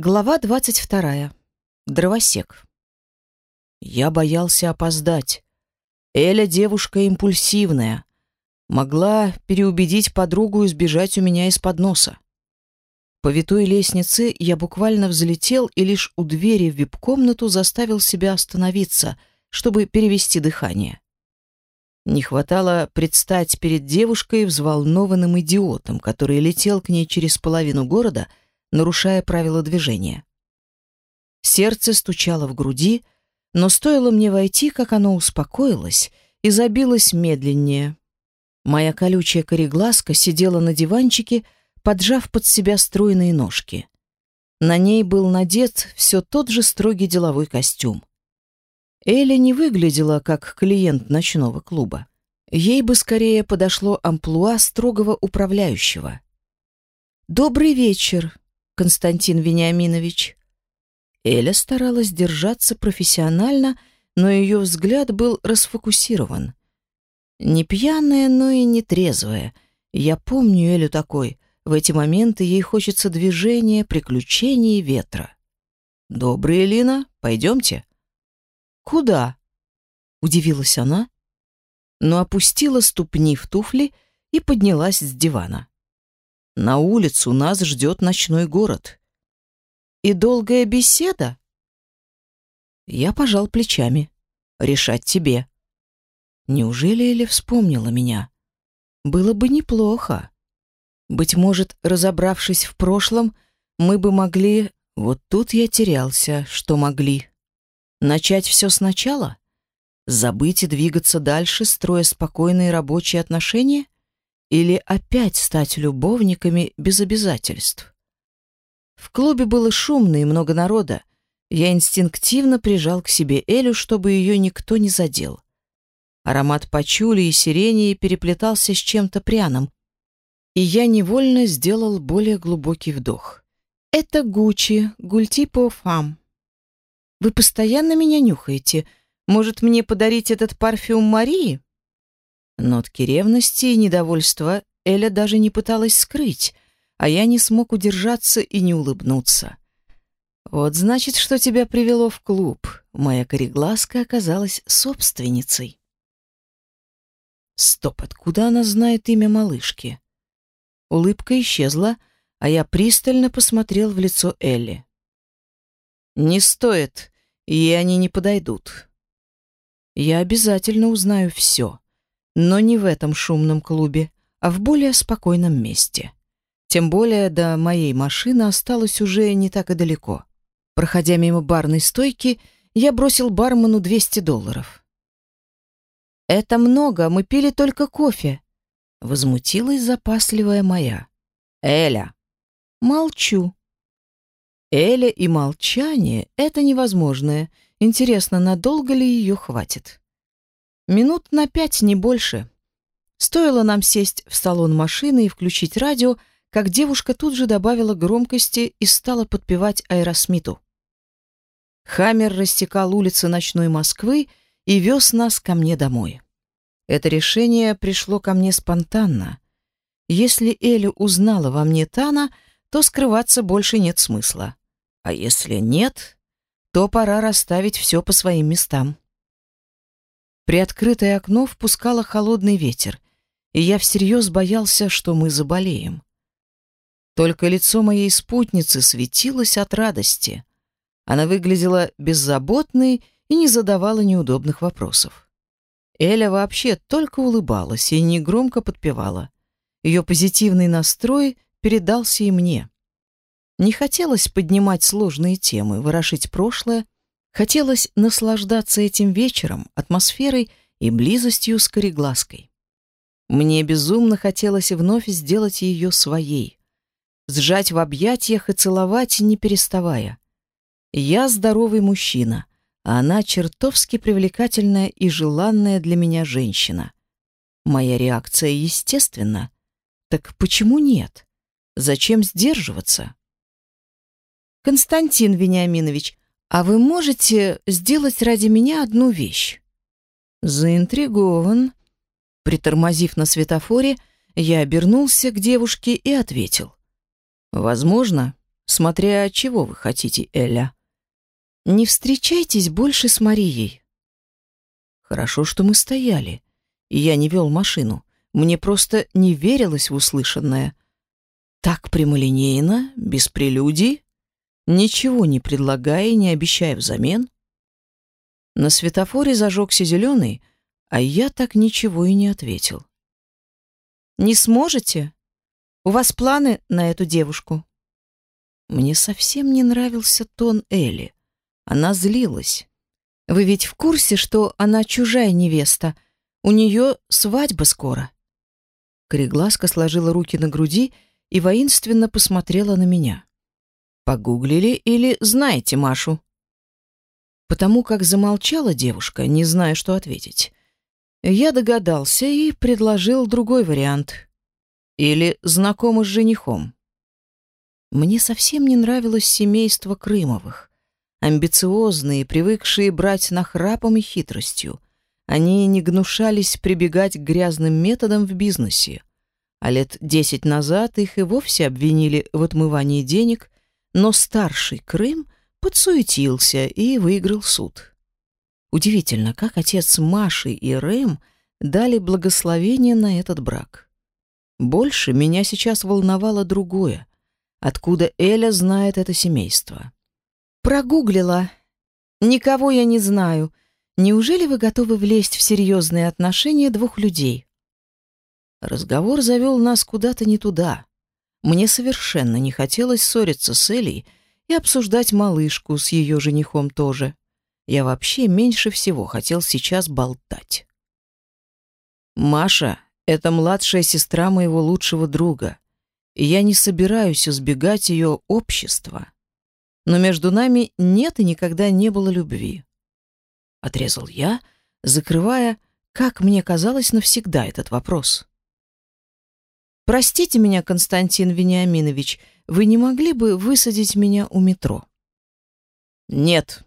Глава двадцать вторая. Дровосек. Я боялся опоздать. Эля девушка импульсивная. Могла переубедить подругу избежать у меня из-под носа. По витой лестнице я буквально взлетел и лишь у двери в вип-комнату заставил себя остановиться, чтобы перевести дыхание. Не хватало предстать перед девушкой взволнованным идиотом, который летел к ней через половину города — нарушая правила движения. Сердце стучало в груди, но стоило мне войти, как оно успокоилось и забилось медленнее. Моя колючая кореглазка сидела на диванчике, поджав под себя стройные ножки. На ней был надет все тот же строгий деловой костюм. Эля не выглядела как клиент ночного клуба. Ей бы скорее подошло амплуа строгого управляющего. «Добрый вечер», Константин Вениаминович. Эля старалась держаться профессионально, но ее взгляд был расфокусирован. Не пьяная, но и не трезвая. Я помню Элю такой. В эти моменты ей хочется движения, приключений ветра. «Добрый, Элина, пойдемте». «Куда?» — удивилась она, но опустила ступни в туфли и поднялась с дивана. На улицу нас ждет ночной город. И долгая беседа? Я пожал плечами. Решать тебе. Неужели Эля вспомнила меня? Было бы неплохо. Быть может, разобравшись в прошлом, мы бы могли... Вот тут я терялся, что могли. Начать все сначала? Забыть и двигаться дальше, строя спокойные рабочие отношения? Или опять стать любовниками без обязательств? В клубе было шумно и много народа. Я инстинктивно прижал к себе Элю, чтобы ее никто не задел. Аромат пачули и сирени переплетался с чем-то пряным, и я невольно сделал более глубокий вдох. «Это Гуччи, Гультипо Фам. Вы постоянно меня нюхаете. Может, мне подарить этот парфюм Марии?» Нотки ревности и недовольства Эля даже не пыталась скрыть, а я не смог удержаться и не улыбнуться. Вот значит, что тебя привело в клуб. Моя кореглазка оказалась собственницей. Стоп, откуда она знает имя малышки? Улыбка исчезла, а я пристально посмотрел в лицо Элли. Не стоит, и они не подойдут. Я обязательно узнаю все но не в этом шумном клубе, а в более спокойном месте. Тем более до моей машины осталось уже не так и далеко. Проходя мимо барной стойки, я бросил бармену 200 долларов. «Это много, мы пили только кофе», — возмутилась запасливая моя. «Эля». «Молчу». Эля и молчание — это невозможное. Интересно, надолго ли ее хватит? Минут на пять, не больше. Стоило нам сесть в салон машины и включить радио, как девушка тут же добавила громкости и стала подпевать Аэросмиту. Хаммер рассекал улицы ночной Москвы и вез нас ко мне домой. Это решение пришло ко мне спонтанно. Если Эля узнала во мне Тана, то скрываться больше нет смысла. А если нет, то пора расставить все по своим местам. Приоткрытое окно впускало холодный ветер, и я всерьез боялся, что мы заболеем. Только лицо моей спутницы светилось от радости. Она выглядела беззаботной и не задавала неудобных вопросов. Эля вообще только улыбалась и негромко подпевала. Ее позитивный настрой передался и мне. Не хотелось поднимать сложные темы, ворошить прошлое, Хотелось наслаждаться этим вечером, атмосферой и близостью с кореглазкой. Мне безумно хотелось вновь сделать ее своей, сжать в объятиях и целовать, не переставая. Я здоровый мужчина, а она чертовски привлекательная и желанная для меня женщина. Моя реакция естественна. Так почему нет? Зачем сдерживаться? Константин Вениаминович, «А вы можете сделать ради меня одну вещь?» Заинтригован. Притормозив на светофоре, я обернулся к девушке и ответил. «Возможно. Смотря чего вы хотите, Эля. Не встречайтесь больше с Марией. Хорошо, что мы стояли, и я не вел машину. Мне просто не верилось в услышанное. Так прямолинейно, без прелюдий, ничего не предлагая и не обещая взамен. На светофоре зажегся зеленый, а я так ничего и не ответил. «Не сможете? У вас планы на эту девушку?» Мне совсем не нравился тон Элли. Она злилась. «Вы ведь в курсе, что она чужая невеста? У нее свадьба скоро?» Корегласка сложила руки на груди и воинственно посмотрела на меня. «Погуглили или знаете Машу?» Потому как замолчала девушка, не зная, что ответить. Я догадался и предложил другой вариант. Или знакомы с женихом. Мне совсем не нравилось семейство Крымовых. Амбициозные, привыкшие брать нахрапом и хитростью. Они не гнушались прибегать к грязным методам в бизнесе. А лет десять назад их и вовсе обвинили в отмывании денег, но старший Крым подсуетился и выиграл суд. Удивительно, как отец Маши и Рэм дали благословение на этот брак. Больше меня сейчас волновало другое. Откуда Эля знает это семейство? Прогуглила. Никого я не знаю. Неужели вы готовы влезть в серьезные отношения двух людей? Разговор завел нас куда-то не туда. Мне совершенно не хотелось ссориться с Элей и обсуждать малышку с ее женихом тоже. Я вообще меньше всего хотел сейчас болтать. Маша — это младшая сестра моего лучшего друга и я не собираюсь избегать ее общества. Но между нами нет и никогда не было любви. Отрезал я, закрывая, как мне казалось, навсегда этот вопрос. «Простите меня, Константин Вениаминович, вы не могли бы высадить меня у метро?» «Нет»,